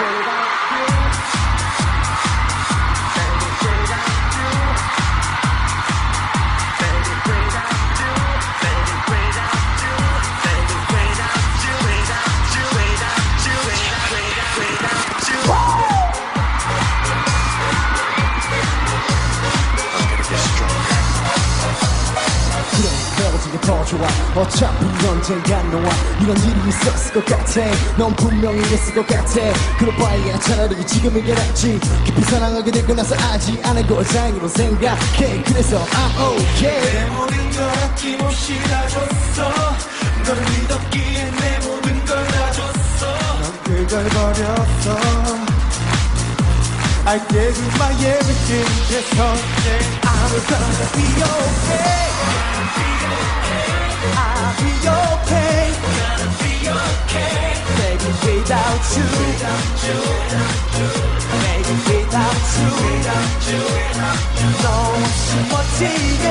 Curly. 더 좋아 어차피 언젠간 너와 이런 일이 있었을 것 같아. 넌 분명히 있을 것 같아. 그럴 바에야 차라리 지금 이 게 낫지. 깊이 사랑하게 되고 나서 아직 안한걸 다행으로 생각해. 그래서 I'm okay. 내 모든 걸 아낌없이 다 줬어. 너를 믿었기에 내 모든 걸 다 줬어. 넌 그걸 버렸어. I gave you my everything 그래서 이제 I'm gonna be okay I'll be okay Baby without you Baby without you 너 없이 멋지게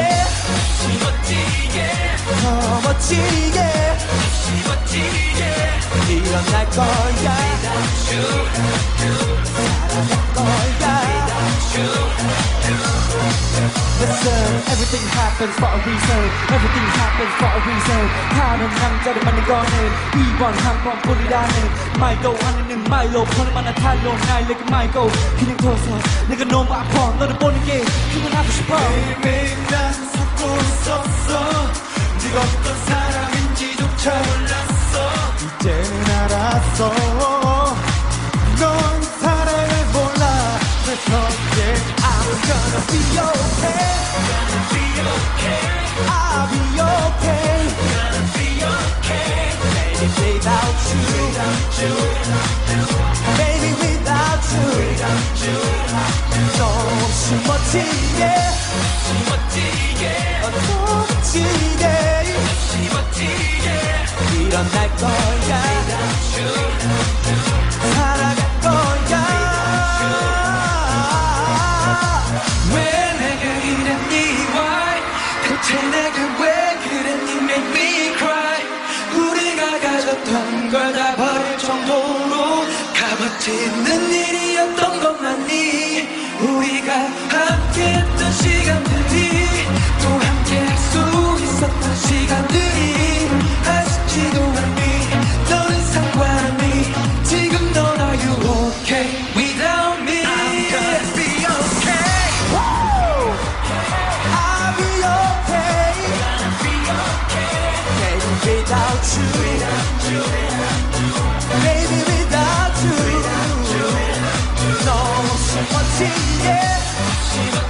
더 멋지게 일어날 거야 살아 everything happens for a reason. Everything happens for a reason. 다른 남자를 만난 거는 이번 한 번뿐이라는 말도 안 하는 말로 보는 만한 탈로 날 내게 말고 그냥 둬서 내가 너무 아파. 너를 보는 게 그만하고 싶어. 매일매일 난 속고 있었어. 네가 어떤 사람인지조차 몰랐어. 이제는 알았어. 넌 사랑을 몰라. 그래서 이제 I'm gonna be okay Baby without you 너 없이 멋지게 더 멋지게 일어날 거야. 살아갈 거 값어치는 일이었던 것 맞니 우리가 함께했던 시간들이 또 함께할 수 있었던 시간들이 아쉽지도 않니 너는 상관없니 지금 넌 are you okay without me I'm gonna be okay I'll be okay Baby without you Baby without you 너 멋지게